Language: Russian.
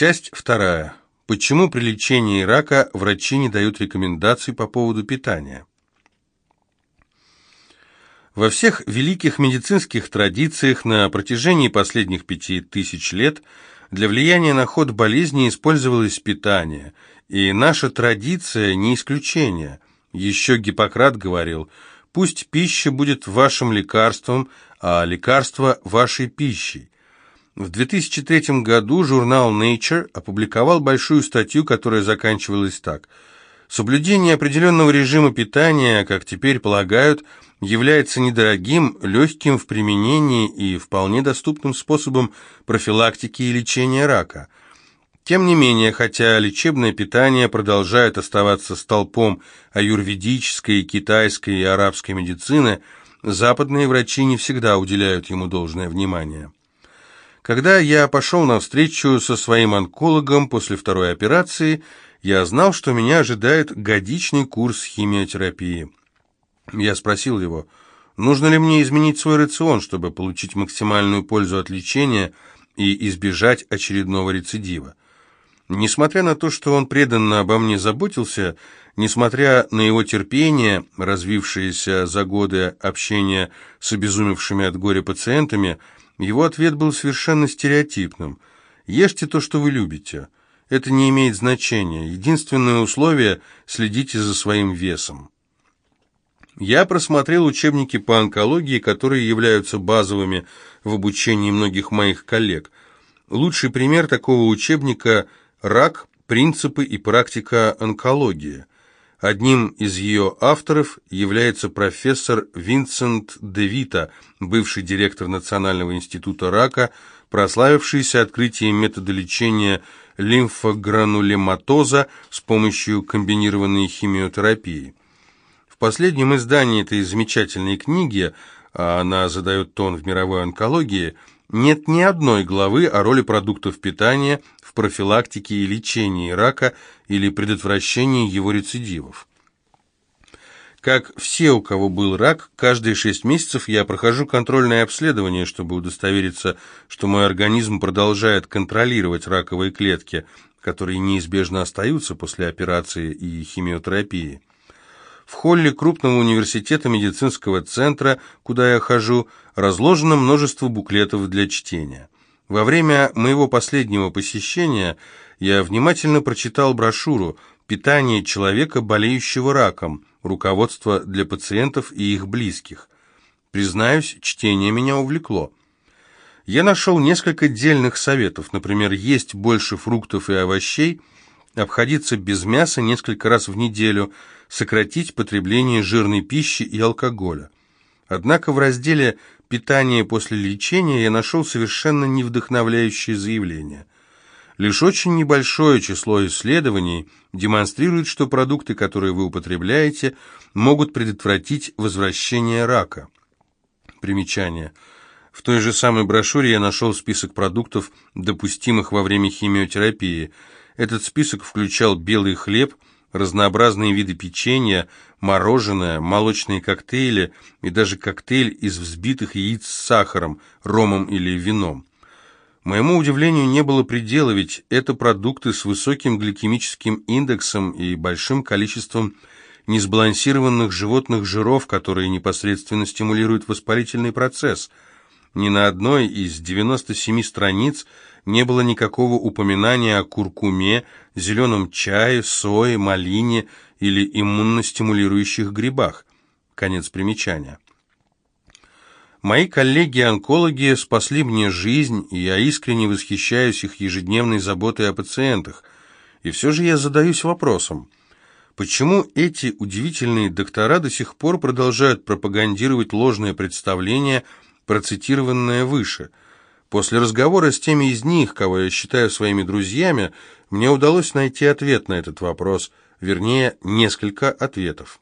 Часть вторая. Почему при лечении рака врачи не дают рекомендаций по поводу питания? Во всех великих медицинских традициях на протяжении последних пяти тысяч лет для влияния на ход болезни использовалось питание, и наша традиция не исключение. Еще Гиппократ говорил, пусть пища будет вашим лекарством, а лекарство вашей пищей. В 2003 году журнал Nature опубликовал большую статью, которая заканчивалась так. Соблюдение определенного режима питания, как теперь полагают, является недорогим, легким в применении и вполне доступным способом профилактики и лечения рака. Тем не менее, хотя лечебное питание продолжает оставаться столпом аюрведической, китайской и арабской медицины, западные врачи не всегда уделяют ему должное внимание. Когда я пошел на встречу со своим онкологом после второй операции, я знал, что меня ожидает годичный курс химиотерапии. Я спросил его, нужно ли мне изменить свой рацион, чтобы получить максимальную пользу от лечения и избежать очередного рецидива. Несмотря на то, что он преданно обо мне заботился, несмотря на его терпение, развившееся за годы общения с обезумевшими от горя пациентами, его ответ был совершенно стереотипным. «Ешьте то, что вы любите. Это не имеет значения. Единственное условие – следите за своим весом». Я просмотрел учебники по онкологии, которые являются базовыми в обучении многих моих коллег. Лучший пример такого учебника – «Рак. Принципы и практика онкологии». Одним из ее авторов является профессор Винсент Девита, бывший директор Национального института рака, прославившийся открытием метода лечения лимфогранулематоза с помощью комбинированной химиотерапии. В последнем издании этой замечательной книги, а она задает тон в мировой онкологии, нет ни одной главы о роли продуктов питания в профилактике и лечении рака или предотвращении его рецидивов. Как все, у кого был рак, каждые шесть месяцев я прохожу контрольное обследование, чтобы удостовериться, что мой организм продолжает контролировать раковые клетки, которые неизбежно остаются после операции и химиотерапии. В холле крупного университета медицинского центра, куда я хожу, разложено множество буклетов для чтения. Во время моего последнего посещения я внимательно прочитал брошюру «Питание человека, болеющего раком. Руководство для пациентов и их близких». Признаюсь, чтение меня увлекло. Я нашел несколько дельных советов, например, есть больше фруктов и овощей, обходиться без мяса несколько раз в неделю – сократить потребление жирной пищи и алкоголя. Однако в разделе «Питание после лечения» я нашел совершенно невдохновляющее заявление. Лишь очень небольшое число исследований демонстрирует, что продукты, которые вы употребляете, могут предотвратить возвращение рака. Примечание. В той же самой брошюре я нашел список продуктов, допустимых во время химиотерапии. Этот список включал белый хлеб – разнообразные виды печенья, мороженое, молочные коктейли и даже коктейль из взбитых яиц с сахаром, ромом или вином. Моему удивлению не было предела, ведь это продукты с высоким гликемическим индексом и большим количеством несбалансированных животных жиров, которые непосредственно стимулируют воспалительный процесс. Ни на одной из 97 страниц – не было никакого упоминания о куркуме, зеленом чае, сое, малине или иммуностимулирующих грибах. Конец примечания. Мои коллеги-онкологи спасли мне жизнь, и я искренне восхищаюсь их ежедневной заботой о пациентах. И все же я задаюсь вопросом, почему эти удивительные доктора до сих пор продолжают пропагандировать ложное представление, процитированное выше – После разговора с теми из них, кого я считаю своими друзьями, мне удалось найти ответ на этот вопрос, вернее, несколько ответов.